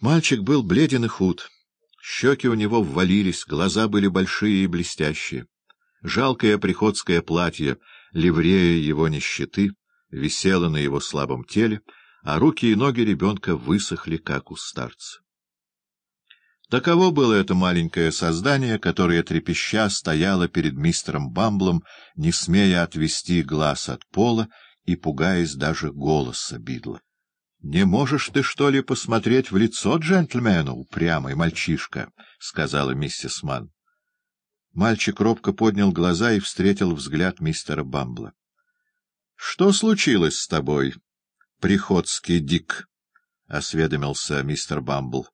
Мальчик был бледен и худ. Щеки у него ввалились, глаза были большие и блестящие. Жалкое приходское платье, ливрея его нищеты, висело на его слабом теле, а руки и ноги ребенка высохли, как у старца. Таково было это маленькое создание, которое трепеща стояло перед мистером Бамблом, не смея отвести глаз от пола и пугаясь даже голоса Бидла. — Не можешь ты, что ли, посмотреть в лицо джентльмену, упрямый мальчишка? — сказала миссис Манн. Мальчик робко поднял глаза и встретил взгляд мистера Бамбла. — Что случилось с тобой, приходский Дик? — осведомился мистер Бамбл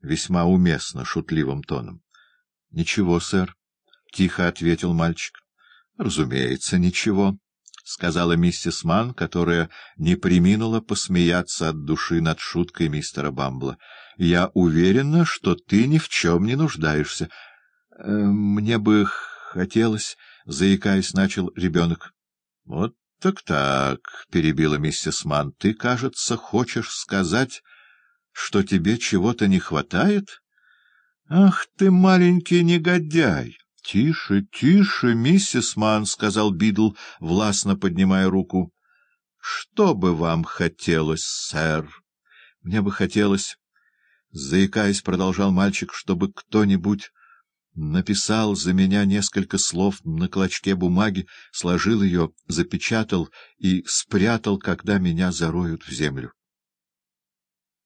весьма уместно, шутливым тоном. — Ничего, сэр, — тихо ответил мальчик. — Разумеется, ничего, — сказала миссис Ман, которая не приминула посмеяться от души над шуткой мистера Бамбла. — Я уверена, что ты ни в чем не нуждаешься. — Мне бы хотелось, — заикаясь, начал ребенок. — Вот так-так, — перебила миссис Ман, — ты, кажется, хочешь сказать, что тебе чего-то не хватает? Ах ты, маленький негодяй! — Тише, тише, миссис Ман, — сказал Бидл, властно поднимая руку. — Что бы вам хотелось, сэр? — Мне бы хотелось, — заикаясь, продолжал мальчик, — чтобы кто-нибудь написал за меня несколько слов на клочке бумаги, сложил ее, запечатал и спрятал, когда меня зароют в землю. —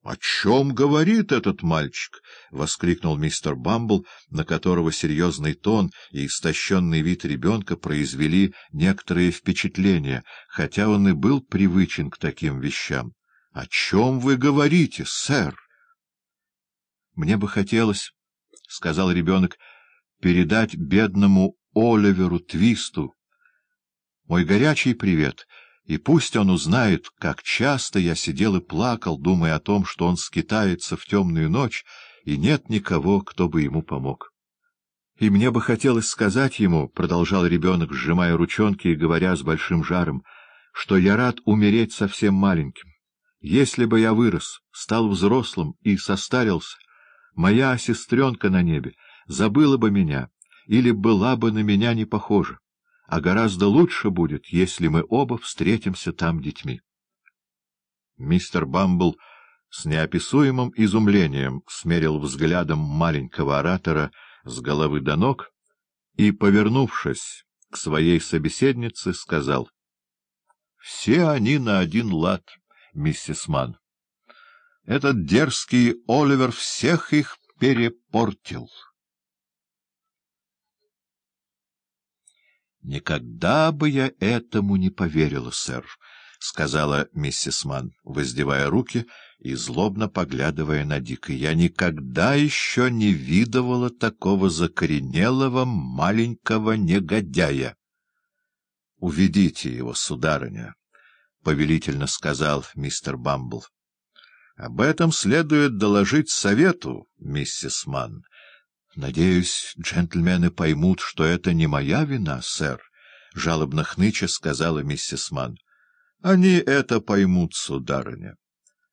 О чем говорит этот мальчик? — воскликнул мистер Бамбл, на которого серьезный тон и истощенный вид ребенка произвели некоторые впечатления, хотя он и был привычен к таким вещам. — О чем вы говорите, сэр? — Мне бы хотелось, — сказал ребенок, — передать бедному Оливеру Твисту мой горячий привет — и пусть он узнает, как часто я сидел и плакал, думая о том, что он скитается в темную ночь, и нет никого, кто бы ему помог. И мне бы хотелось сказать ему, — продолжал ребенок, сжимая ручонки и говоря с большим жаром, — что я рад умереть совсем маленьким. Если бы я вырос, стал взрослым и состарился, моя сестренка на небе забыла бы меня или была бы на меня не похожа а гораздо лучше будет, если мы оба встретимся там детьми. Мистер Бамбл с неописуемым изумлением смерил взглядом маленького оратора с головы до ног и, повернувшись к своей собеседнице, сказал, — Все они на один лад, миссис Манн. Этот дерзкий Оливер всех их перепортил. — Никогда бы я этому не поверила, сэр, — сказала миссис Манн, воздевая руки и злобно поглядывая на Дика. — Я никогда еще не видывала такого закоренелого маленького негодяя. — Уведите его, сударыня, — повелительно сказал мистер Бамбл. — Об этом следует доложить совету, миссис Манн. — Надеюсь, джентльмены поймут, что это не моя вина, сэр, — жалобно хныча сказала миссис Манн. — Они это поймут, сударыня.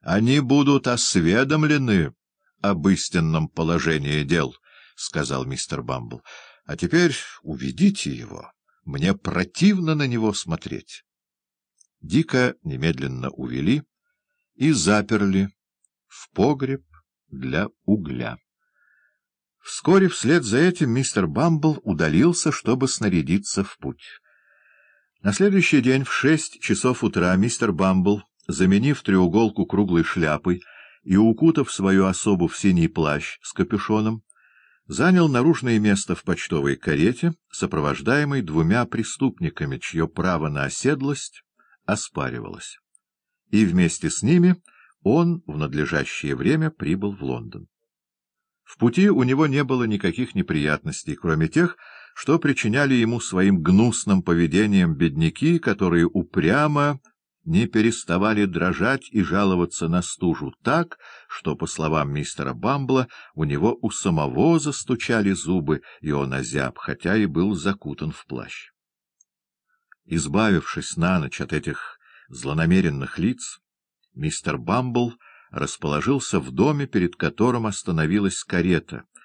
Они будут осведомлены об истинном положении дел, — сказал мистер Бамбл. — А теперь уведите его. Мне противно на него смотреть. Дика немедленно увели и заперли в погреб для угля. Вскоре вслед за этим мистер Бамбл удалился, чтобы снарядиться в путь. На следующий день в шесть часов утра мистер Бамбл, заменив треуголку круглой шляпой и укутав свою особу в синий плащ с капюшоном, занял наружное место в почтовой карете, сопровождаемой двумя преступниками, чье право на оседлость оспаривалось. И вместе с ними он в надлежащее время прибыл в Лондон. В пути у него не было никаких неприятностей, кроме тех, что причиняли ему своим гнусным поведением бедняки, которые упрямо не переставали дрожать и жаловаться на стужу так, что, по словам мистера Бамбла, у него у самого застучали зубы, и он озяб, хотя и был закутан в плащ. Избавившись на ночь от этих злонамеренных лиц, мистер Бамбл расположился в доме, перед которым остановилась карета,